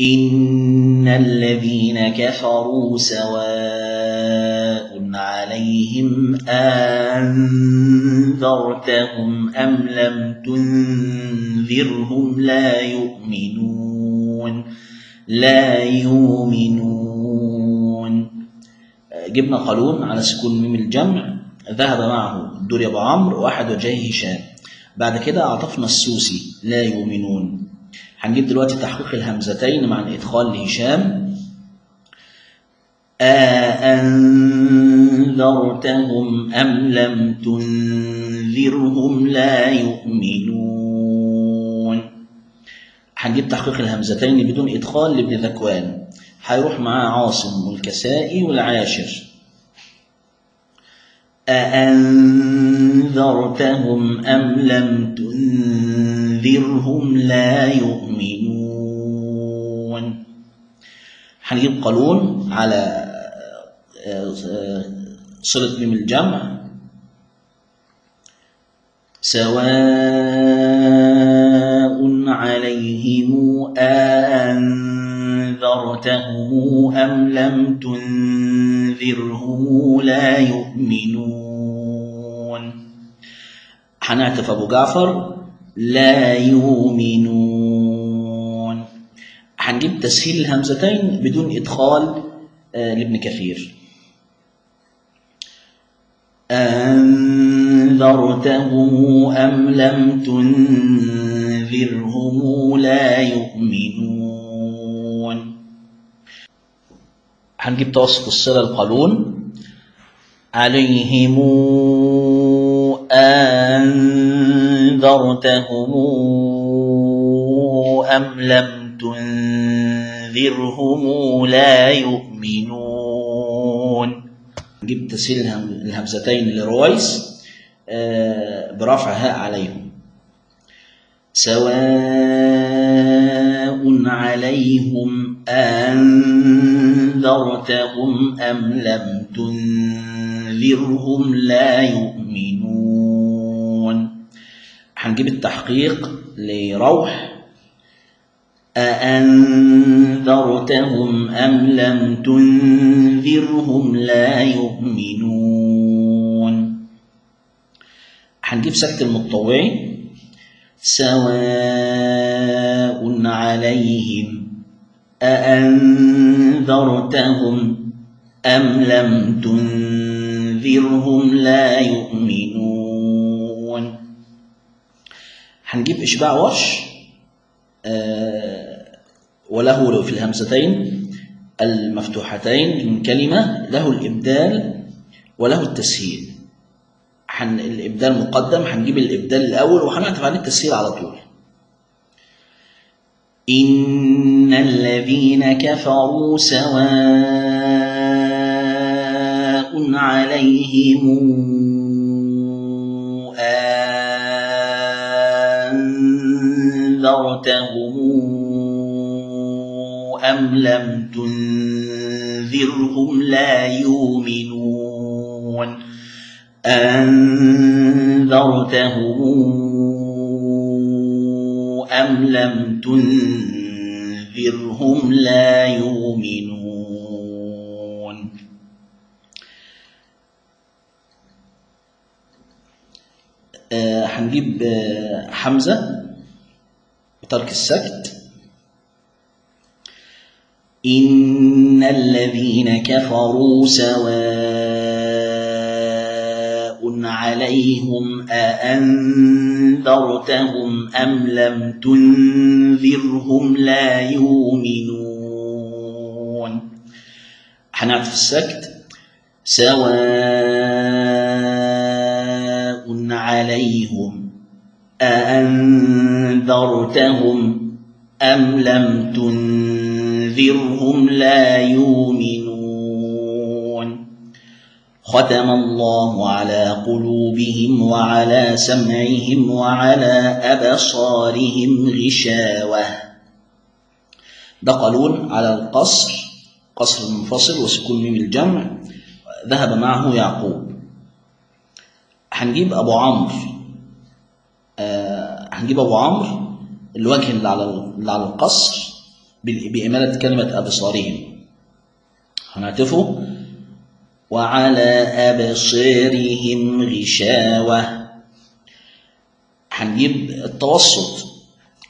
إن الذين كفروا سواء عليهم أنذرتهم أم لم تنذرهم لا يؤمنون لا يؤمنون. جبنا قالون على سكون ميم الجمع ذهب معه الدوري أبو عمرو وأحد وجهه هشام بعد كده عطفنا السوسي لا يؤمنون. هنجيب دلوقتي تحقيق الهمزتين مع الإدخال لهشام. أأنذرتهم أم لم تنذرهم لا يؤمنون. هنجيب تحقيق الهمزتين بدون إدخال لابن ذكوان. هيروح معاه عاصم والكسائي والعاشر. أأنذرتهم أم لم تنذرهم لا يؤمنون. هنجيب قانون على صلة ميم الجمع. سواء عليهم أنذرتهم أم لم تنذرهم لا يؤمنون. هنعتف أبو جعفر لا يؤمنون. هنجيب تسهيل الهمزتين بدون إدخال لابن كثير. أنذرتهم أم لم تنذرهم لا يؤمنون. هنجيب توسط الصلة القانون عليهم أنذرتهم أم لم تنذرهم لا يؤمنون. نجيب تسهيل الهمزتين لرويس برفع هاء عليهم. سواء عليهم أنذرتهم أم لم تنذرهم لا يؤمنون. هنجيب التحقيق لروح. أأنذرتهم أم لم تنذرهم لا يؤمنون. هنجيب سكت المطوعي سواء عليهم أأنذرتهم أم لم تنذرهم لا يؤمنون. هنجيب إشباع وش؟ آه وله في الهمزتين المفتوحتين من كلمة له الإبدال وله التسهيل. حن الإبدال مقدم هنجيب الإبدال الأول وهنعتف عليه التسهيل على طول. إن الذين كفروا سواء عليهم أم لم تنذرهم لا يؤمنون أنذرتهم أم لم تنذرهم لا يؤمنون آه هنجيب آه حمزة وترك السكت. إن الذين كفروا سواء عليهم أأنذرتهم أم لم تنذرهم لا يؤمنون هنعرف السكت سواء عليهم أأنذرتهم أم لم تنذرهم لا يؤمنون ختم الله على قلوبهم وعلى سمعهم وعلى أبصارهم غشاوة. ده قالون على القصر قصر المنفصل وسكون ميم الجمع. ذهب معه يعقوب. هنجيب أبو عمرو. آه هنجيب أبو عمرو الوجه اللي على اللي على القصر. بإمالة كلمة أبصارهم. هنعتفه وعلى أبصارهم غشاوة. هنجيب التوسط.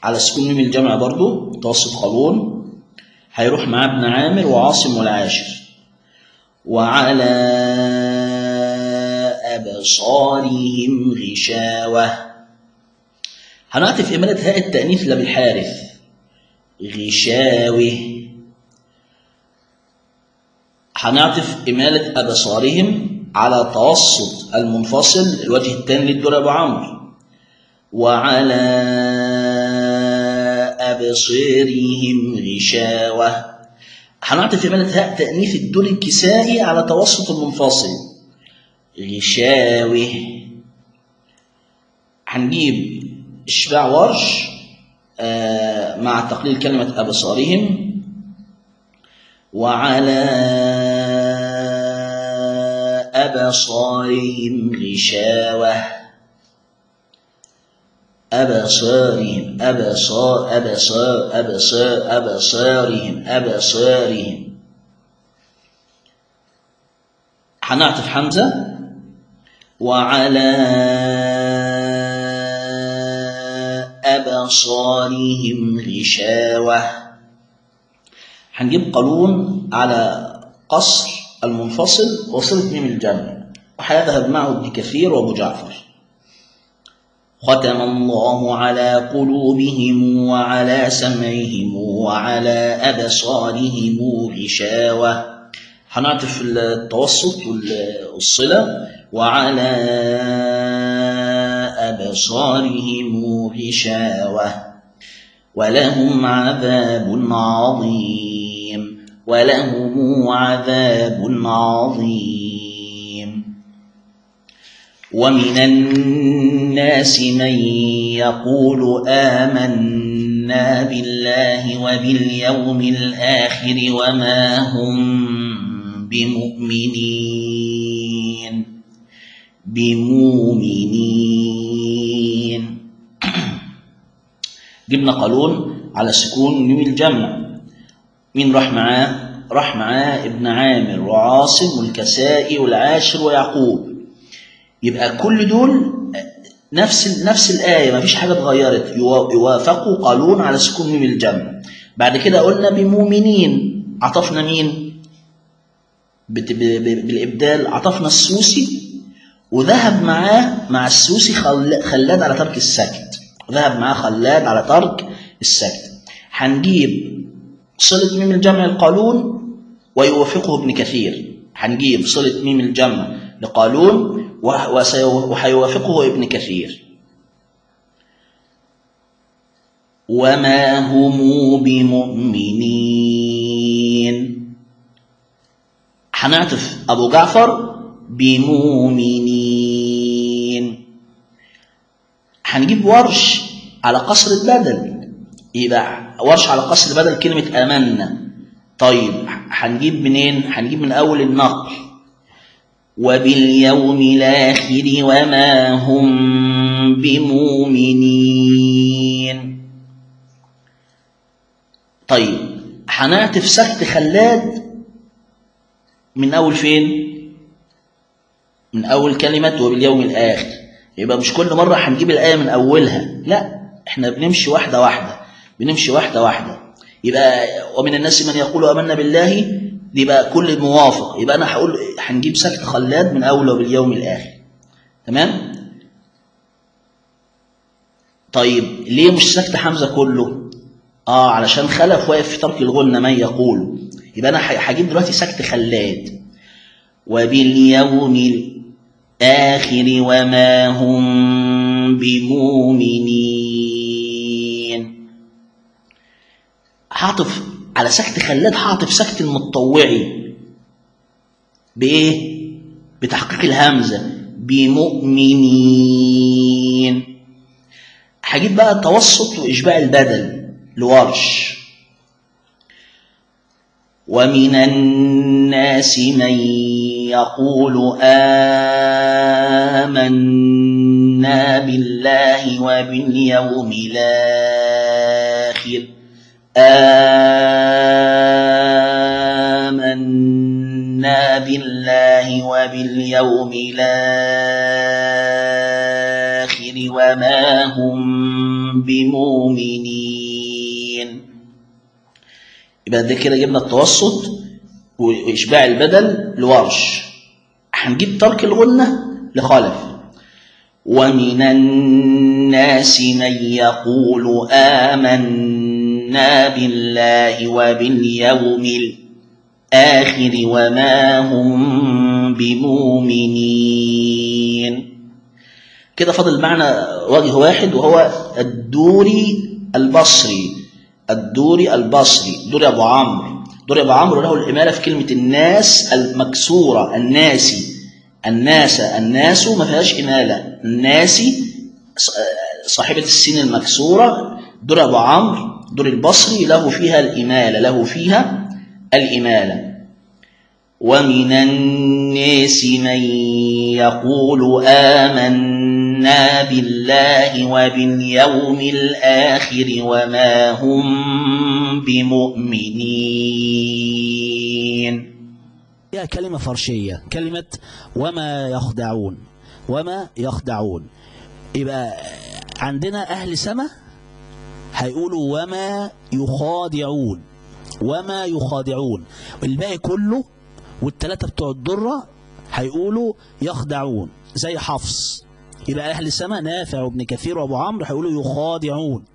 على سكون ميم الجمع برضو. توسط قانون هيروح معاه ابن عامر وعاصم والعاشر. وعلى أبصارهم غشاوة. هنعطف إمالة هاء التأنيث لابي غشاوة هنعطف إمالة أبصارهم على توسط المنفصل الوجه الثاني للدور أبو عمرو. وعلى أبصارهم غشاوة. هنعطف إمالة هاء تأنيث الدول الكسائي على توسط المنفصل. غشاوة هنجيب إشباع ورش. مع تقليل كلمة أبصارهم. وعلى أبصارهم غشاوة. أبصارهم أبصار أبصار أبصار أبصارهم أبصارهم. هنعطف حمزة. وعلى أبصارهم غشاوة. هنجيب قانون على قصر المنفصل وصلة ميم الجمع وهيذهب معه ابن كثير وأبو جعفر. ختم الله على قلوبهم وعلى سمعهم وعلى أبصارهم غشاوة. هنعطف التوسط والصلة. وعلى أبصارهم غشاوة ولهم عذاب عظيم ولهم عذاب عظيم ومن الناس من يقول آمنا بالله وباليوم الآخر وما هم بمؤمنين بمؤمنين جبنا قانون على سكون ميم الجمع. مين راح معاه؟ راح معاه ابن عامر وعاصم والكسائي والعاشر ويعقوب. يبقى كل دول نفس نفس الآية ما فيش حاجة اتغيرت. يوافقوا قانون على سكون ميم الجمع. بعد كده قلنا بمؤمنين. عطفنا مين؟ بت- ب- ب- بالإبدال عطفنا السوسي وذهب معاه مع السوسي خل- خلاد على ترك السكت. ذهب معاه خلاد على ترك السكت. هنجيب صلة ميم الجمع القانون ويوافقه ابن كثير. هنجيب صلة ميم الجمع وسي- وهيوافقه ابن كثير. وما هم بمؤمنين. هنعطف أبو جعفر بمؤمنين. هنجيب ورش على قصر البدل. يبقى ورش على قصر البدل كلمة آمنا. طيب هنجيب منين؟ هنجيب من أول النقل. وباليوم الآخر وما هم بمؤمنين. طيب هنعطف سكت خلاد من أول فين؟ من أول كلمة وباليوم الآخر. يبقى مش كل مرة هنجيب الآية من أولها. لا إحنا بنمشي واحدة واحدة بنمشي واحدة واحدة. يبقى ومن الناس من يقول آمنا بالله دي بقى كل موافق. يبقى أنا هقول هنجيب سكت خلاد من أول وباليوم الآخر. تمام؟ طيب ليه مش سكت حمزة كله؟ آه علشان خلف واقف في ترك الغنة من يقول. يبقى أنا هجيب دلوقتي سكت خلاد. وباليوم الآخر وما هم بمؤمنين. هعطف على سكت خلاد هعطف سكت المتطوعي بإيه؟ بتحقيق الهمزة بمؤمنين. هجيب بقى التوسط وإشباع البدل لورش. ومن الناس من يقول آمنا بالله وباليوم الآخر. آمنا بالله وباليوم الآخر وما هم بمؤمنين. يبقى ده كده جبنا التوسط. وإشباع البدل لورش. هنجيب ترك الغنة لخلف ومن الناس من يقول آمنا بالله وباليوم الآخر وما هم بمؤمنين. كده فاضل معنا وجه واحد وهو الدوري البصري. الدوري البصري دوري أبو عمرو. أبو عمرو له الإمالة في كلمة الناس المكسورة الناسي. الناس الناس ما فيهاش إمالة. الناسي صاحبة السين المكسورة. أبو عمرو دور البصري له فيها الإمالة له فيها الإمالة. ومن الناس من يقول آمنا بالله وباليوم الآخر وما هم بمؤمنين. هي كلمة فرشية كلمة وما يخدعون وما يخدعون. يبقى عندنا أهل سما هيقولوا وما يخادعون وما يخادعون. الباقي كله والتلاتة بتوع الضرة هيقولوا يخدعون زي حفص. يبقى أهل سما نافع وابن كثير وأبو عمرو هيقولوا يخادعون.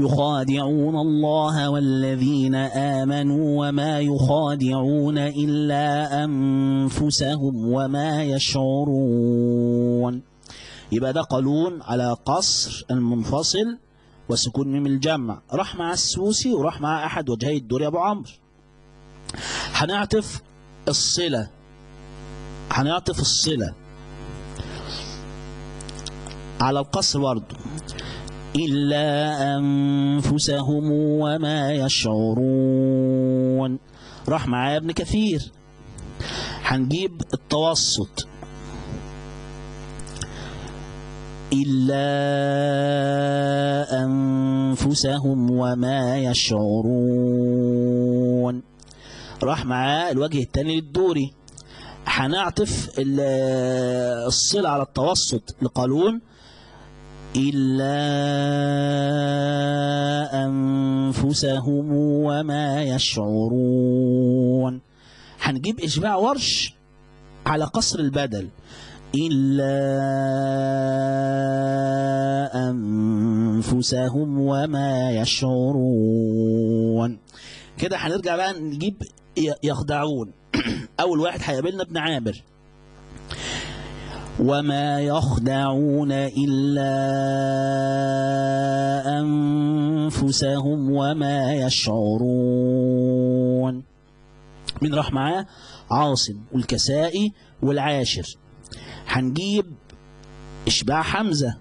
يخادعون الله والذين آمنوا وما يخادعون إلا أنفسهم وما يشعرون. يبقى ده قانون على قصر المنفصل وسكون ميم الجمع. راح مع السوسي وراح مع أحد وجهي الدوري أبو عمرو. هنعطف الصلة. هنعطف الصلة. على القصر برضه إلا أنفسهم وما يشعرون. راح معايا ابن كثير. هنجيب التوسط. إلا أنفسهم وما يشعرون. راح معاه الوجه الثاني للدوري. هنعطف الصلة على التوسط. لقالون إلا أنفسهم وما يشعرون. هنجيب إشباع ورش على قصر البدل. إلا أنفسهم وما يشعرون. كده هنرجع بقى نجيب يخدعون. أول واحد هيقابلنا ابن عامر. وما يخدعون إلا أنفسهم وما يشعرون. من راح معاه؟ عاصم والكسائي والعاشر. هنجيب إشباع حمزة.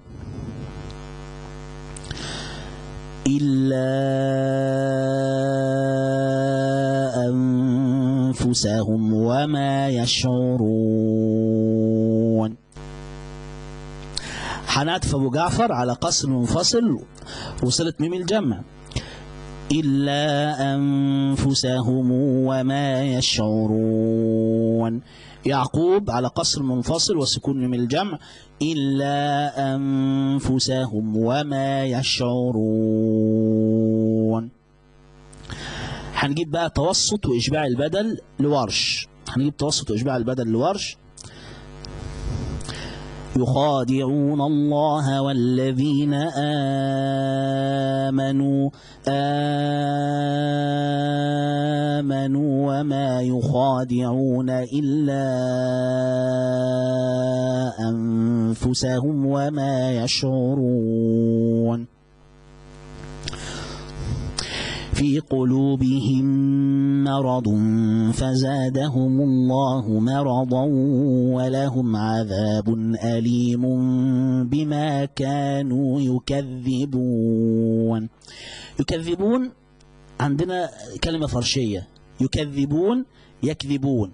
إلا أنفسهم وما يشعرون. هنعطف أبو جعفر على قصر منفصل وصلت ميم الجمع. إلا أنفسهم وما يشعرون. يعقوب على قصر منفصل وسكون ميم الجمع. إلا أنفسهم وما يشعرون. هنجيب بقى توسط وإشباع البدل لورش. هنجيب توسط وإشباع البدل لورش. يخادعون الله والذين آمنوا. آمنوا وما يخادعون إلا أنفسهم وما يشعرون. في قلوبهم مرض فزادهم الله مرضا ولهم عذاب أليم بما كانوا يكذبون. يكذبون عندنا كلمة فرشية. يكذبون يكذبون.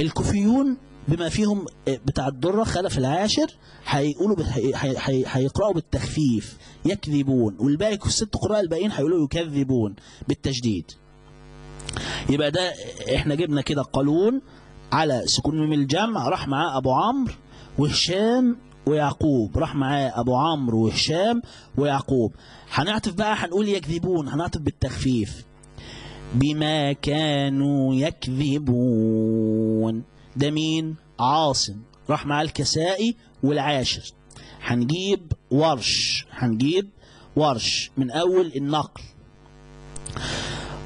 الكوفيون بما فيهم بتاع الدرة خلف العاشر هيقولوا هي- هي- هي- هيقرأوا بالتخفيف يكذبون. والباقي الست قراء الباقيين هيقولوا يكذبون بالتشديد. يبقى ده إحنا جبنا كده قالون على سكون ميم الجمع راح معاه أبو عمرو وهشام ويعقوب. راح معاه أبو عمرو وهشام ويعقوب. هنعطف بقى هنقول يكذبون هنعطف بالتخفيف. بما كانوا يكذبون. ده مين عاصم راح معاه الكسائي والعاشر. هنجيب ورش هنجيب ورش من أول النقل.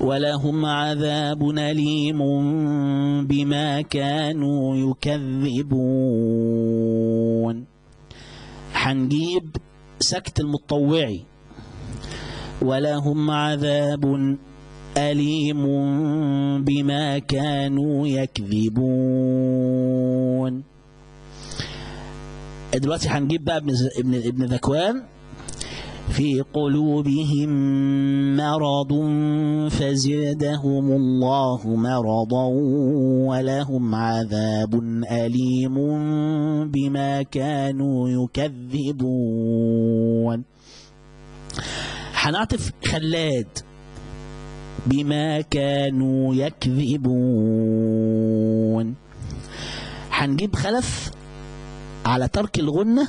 ولهم عذاب أليم بما كانوا يكذبون. هنجيب سكت المطوعي ولهم عذاب أليم بما كانوا يكذبون. دلوقتي هنجيب بقى ابن ابن ابن ذكوان. في قلوبهم مرض فزادهم الله مرضا ولهم عذاب أليم بما كانوا يكذبون. هنعطف خلاد. بما كانوا يكذبون. هنجيب خلف على ترك الغنة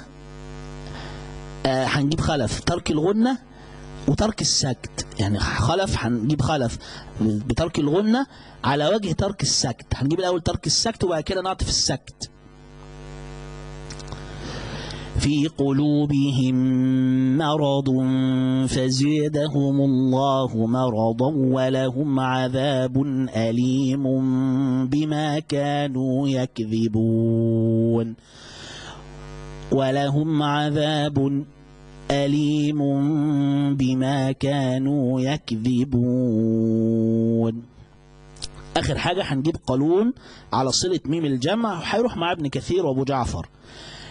آه، هنجيب خلف ترك الغنة وترك السكت. يعني خلف هنجيب خلف بترك الغنة على وجه ترك السكت. هنجيب الأول ترك السكت وبعد كده نعطف السكت. في قلوبهم مرض فزادهم الله مرضا ولهم عذاب أليم بما كانوا يكذبون. ولهم عذاب أليم بما كانوا يكذبون. آخر حاجة هنجيب قانون على صلة ميم الجمع. هيروح مع ابن كثير وأبو جعفر.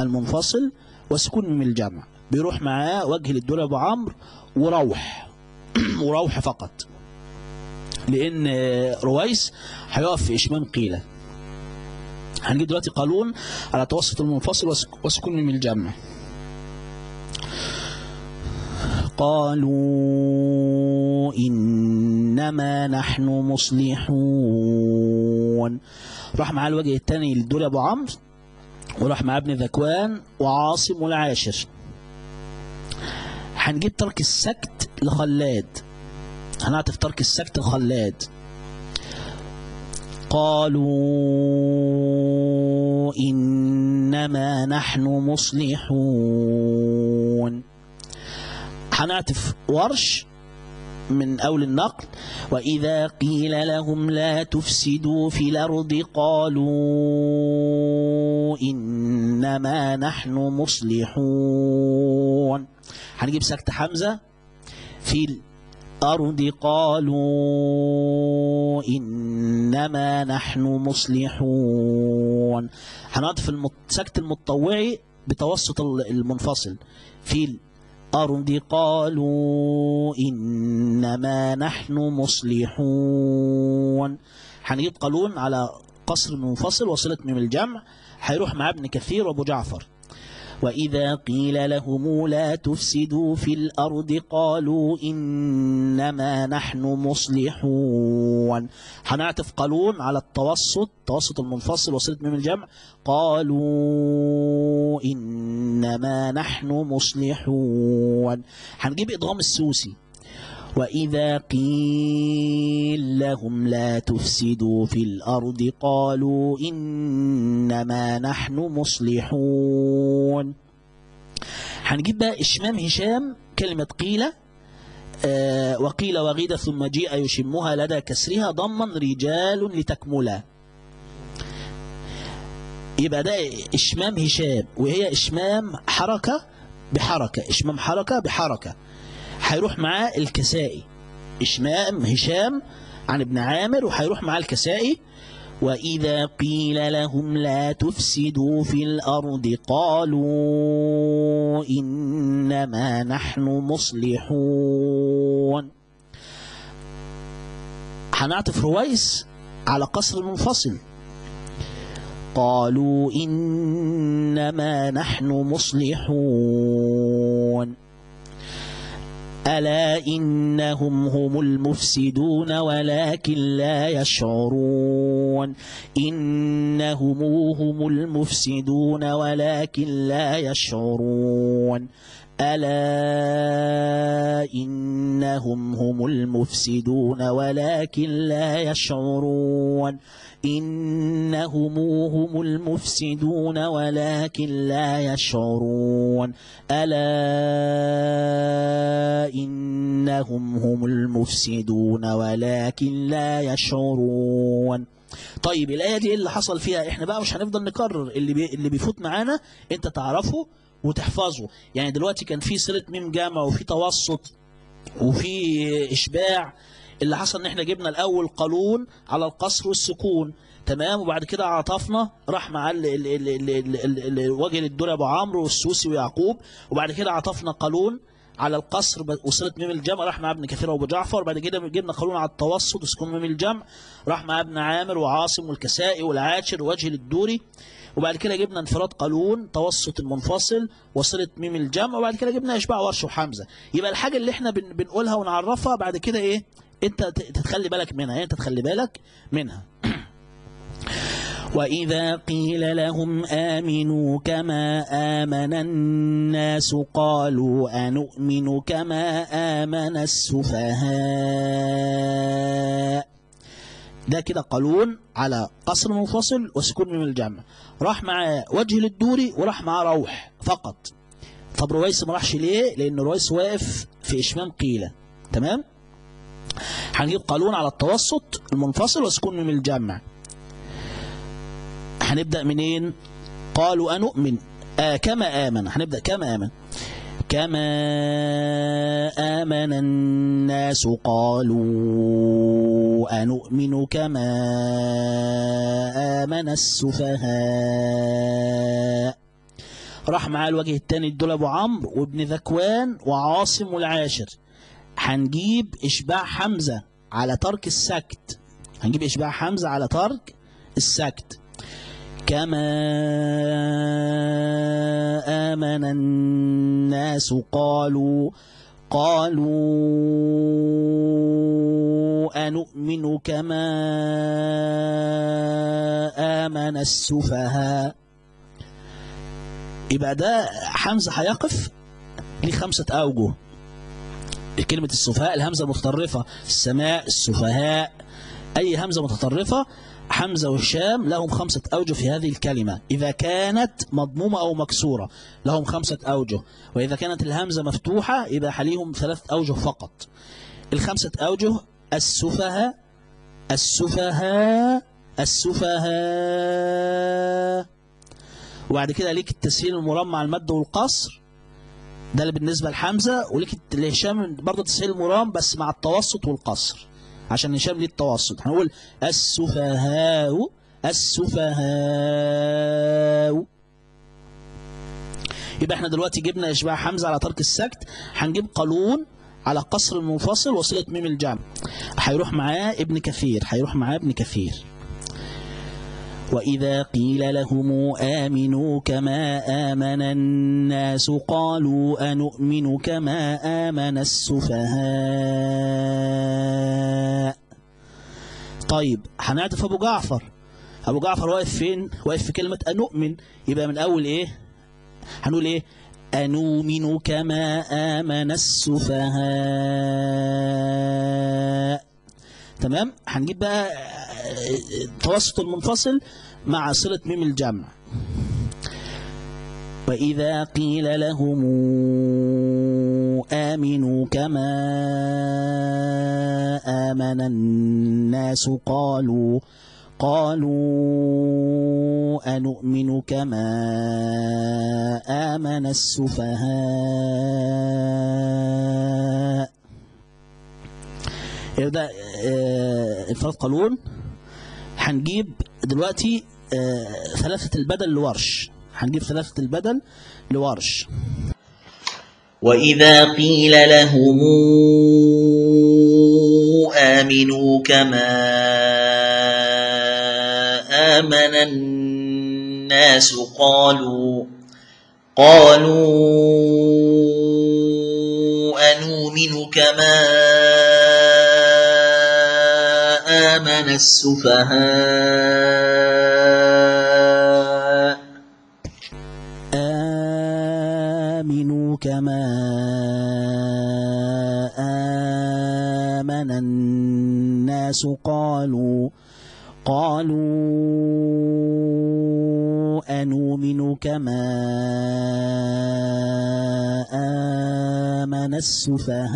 المنفصل وسكون من الجمع بيروح معاه وجه للدولة أبو عمرو وروح. وروح فقط. لأن رويس هيقف في إشمام قيلة. هنجيب دلوقتي قانون على توسط المنفصل وسك- وسكون من الجمع قالوا إنما نحن مصلحون. راح معاه الوجه الثاني للدول أبو عمرو. وراح معاه ابن ذكوان وعاصم والعاشر. هنجيب ترك السكت لخلاد. هنعطف ترك السكت لخلاد. قالوا إنما نحن مصلحون. هنعطف ورش من أول النقل. وإذا قيل لهم لا تفسدوا في الأرض قالوا إنما نحن مصلحون. هنجيب سكت حمزة. في الأرض قالوا إنما نحن مصلحون. هنعطف المت... سكت المتطوعي بتوسط المنفصل. في الأرض قالوا إنما نحن مصلحون. هنجيب قالون على قصر منفصل وصلة من الجمع. هيروح مع ابن كثير وابو جعفر. وإذا قيل لهم لا تفسدوا في الأرض قالوا إنما نحن مصلحون. هنعطف قالون على التوسط توسط المنفصل وصلة من الجمع. قالوا إنما نحن مصلحون. هنجيب إضغام السوسي. وإذا قيل لهم لا تفسدوا في الأرض قالوا إنما نحن مصلحون هنجيب بقى إشمام هشام كلمة قيل آه وقيل وغيد ثم جيء يشمها لدى كسرها ضما رجال لتكملا. يبقى ده إشمام هشام وهي إشمام حركة بحركة إشمام حركة بحركة. هيروح معاه الكسائي. إشمام هشام عن ابن عامر وهيروح معاه الكسائي. وإذا قيل لهم لا تفسدوا في الأرض قالوا إنما نحن مصلحون. هنعطف رويس على قصر منفصل. قالوا إنما نحن مصلحون. ألا إنهم هم المفسدون ولكن لا يشعرون. إنهم هم المفسدون ولكن لا يشعرون. ألا إنهم هم المفسدون ولكن لا يشعرون. إنهم هم المفسدون ولكن لا يشعرون. ألا إنهم هم المفسدون ولكن لا يشعرون. طيب الآية دي اللي حصل فيها إحنا بقى مش هنفضل نكرر اللي بي اللي بيفوت معانا. أنت تعرفه وتحفظه. يعني دلوقتي كان في صلة ميم جامع وفي توسط وفي إشباع. اللي حصل إن إحنا جبنا الأول قانون على القصر والسكون. تمام؟ وبعد كده عطفنا راح مع وجه الدور أبو عمرو والسوسي ويعقوب. وبعد كده عطفنا قانون على القصر وصلت ميم الجمع. راح مع ابن كثير وابو جعفر. بعد كده جبنا قانون على التوسط وسكون ميم الجمع. راح مع ابن عامر وعاصم والكسائي والعاشر ووجه الدوري وبعد كده جبنا انفراد قانون توسط المنفصل وصلت ميم الجمع وبعد كده جبنا إشباع ورش وحمزة. يبقى الحاجة اللي إحنا بن بنقولها ونعرفها بعد كده إيه؟ أنت ت- تتخلي بالك منها. يعني أنت تخلي بالك منها. وإذا قيل لهم آمنوا كما آمن الناس قالوا أنؤمن كما آمن السفهاء. ده كده قانون على قصر منفصل وسكون من الجمع راح مع وجه للدوري وراح مع روح فقط. طب رويس ما راحش ليه؟ لأن رويس واقف في إشمام قيلة. تمام؟ هنجيب قانون على التوسط المنفصل وسكون من الجمع هنبدأ منين؟ قالوا أنؤمن. آه كما آمن. هنبدأ كما آمن. كما آمن الناس قالوا أنؤمن كما آمن السفهاء. راح معاه الوجه الثاني الدول أبو عمرو وابن ذكوان وعاصم والعاشر. هنجيب إشباع حمزة على ترك السكت. هنجيب إشباع حمزة على ترك السكت. كما آمن الناس قالوا قالوا أنؤمن كما آمن السفهاء. يبقى ده حمزة هيقف ليه خمسة أوجه. كلمة السفهاء الهمزة متطرفة السماء السفهاء. أي همزة متطرفة حمزة وهشام لهم خمسة أوجه في هذه الكلمة. إذا كانت مضمومة أو مكسورة لهم خمسة أوجه. وإذا كانت الهمزة مفتوحة يبقى حليهم ثلاث أوجه فقط. الخمسة أوجه السفهاء السفهاء السفهاء. وبعد كده ليك التسهيل المرمى المد والقصر. ده اللي بالنسبة لحمزة وليك لهشام برضه تسهيل مرام بس مع التوسط والقصر. عشان ليه التوسط. هنقول السفهاء السفهاء. يبقى إحنا دلوقتي جبنا اشباع حمزة على ترك السكت. هنجيب قانون على قصر المنفصل وصلة ميم الجمع. هيروح معاه ابن كثير هيروح معاه ابن كثير. وإذا قيل لهم آمنوا كما آمن الناس قالوا أنؤمن كما آمن السفهاء طيب هنعطف أبو جعفر أبو جعفر واقف فين؟ واقف في كلمة أنؤمن يبقى من أول إيه؟ هنقول إيه؟ أنؤمن كما آمن السفهاء تمام هنجيب بقى توسط المنفصل مع صلة ميم الجمع وإذا قيل لهم آمنوا كما آمن الناس قالوا قالوا أنؤمن كما آمن السفهاء. يبدأ آه، انفراد قانون هنجيب دلوقتي آه، ثلاثة البدل لورش. هنجيب ثلاثة البدل لورش. وإذا قيل لهم آمنوا كما آمن الناس قالوا قالوا أنؤمن كما آمن السفهاء. آمنوا كما آمن الناس. قالوا قالوا أنؤمن كما آمن السفهاء.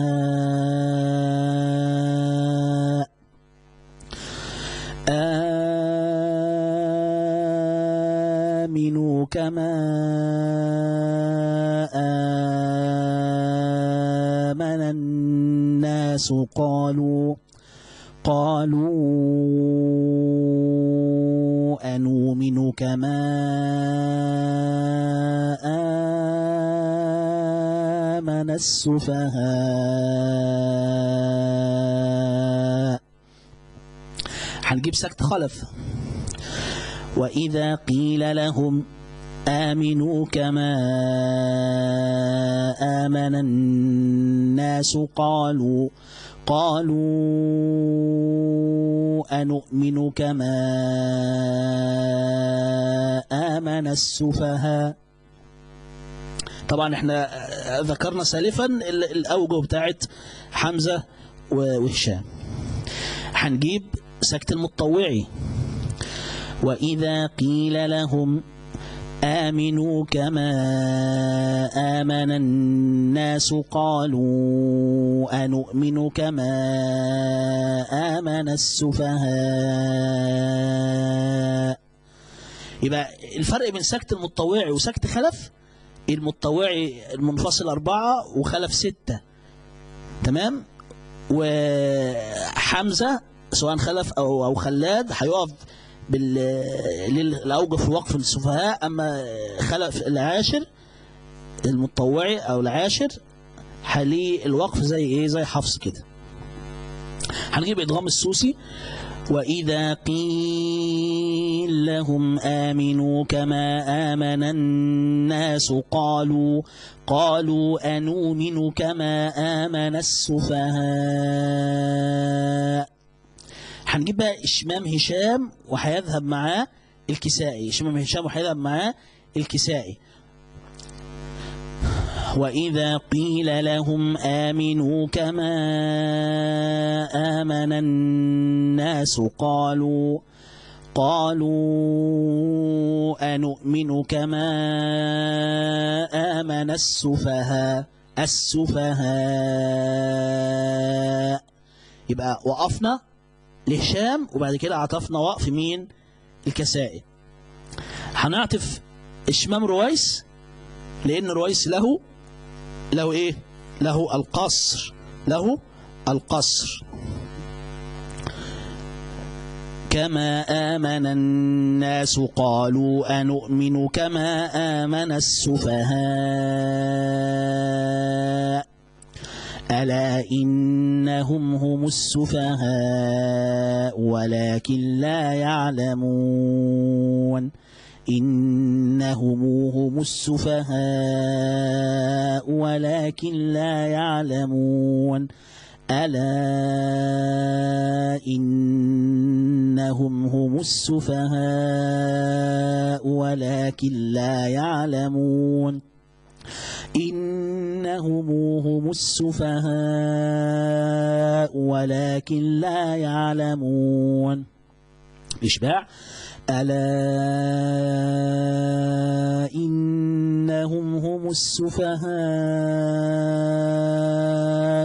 آمنوا كما آمن الناس. قالوا قالوا أنؤمن كما آمن السفهاء. هنجيب سكت خلف. وإذا قيل لهم آمنوا كما آمن الناس قالوا قالوا أنؤمن كما آمن السفهاء. طبعا إحنا ذكرنا سالفا ال- الأوجه بتاعت حمزة وهشام. هنجيب سكت المتطوعي وإذا قيل لهم آمنوا كما آمن الناس قالوا أنؤمن كما آمن السفهاء. يبقى الفرق بين سكت المتطوعي وسكت خلف المتطوعي المنفصل أربعة وخلف ستة. تمام؟ وحمزة سواء خلف أو أو خلاد هيقف بال للأوجه في وقف السفهاء أما خلف العاشر المتطوعي أو العاشر حلي الوقف زي إيه؟ زي حفص كده. هنجيب إدغام السوسي. وإذا قيل لهم آمنوا كما آمن الناس قالوا قالوا أنؤمن كما آمن السفهاء. هنجيب بقى إشمام هشام وهيذهب معاه الكسائي. إشمام هشام وهيذهب معاه الكسائي. وإذا قيل لهم آمنوا كما آمن الناس قالوا قالوا أنؤمن كما آمن السفهاء السفهاء. يبقى وقفنا. لهشام وبعد كده عطفنا وقف مين؟ الكسائي. هنعطف إشمام رويس لأن رويس له له إيه؟ له القصر له القصر. كما آمن الناس قالوا أنؤمن كما آمن السفهاء. ألا إنهم هم السفهاء ولكن لا يعلمون إنهم هم السفهاء ولكن لا يعلمون ألا إنهم هم السفهاء ولكن لا يعلمون إنهم هم السفهاء ولكن لا يعلمون. إشباع. ألا إنهم هم السفهاء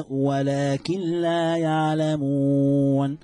ولكن لا يعلمون.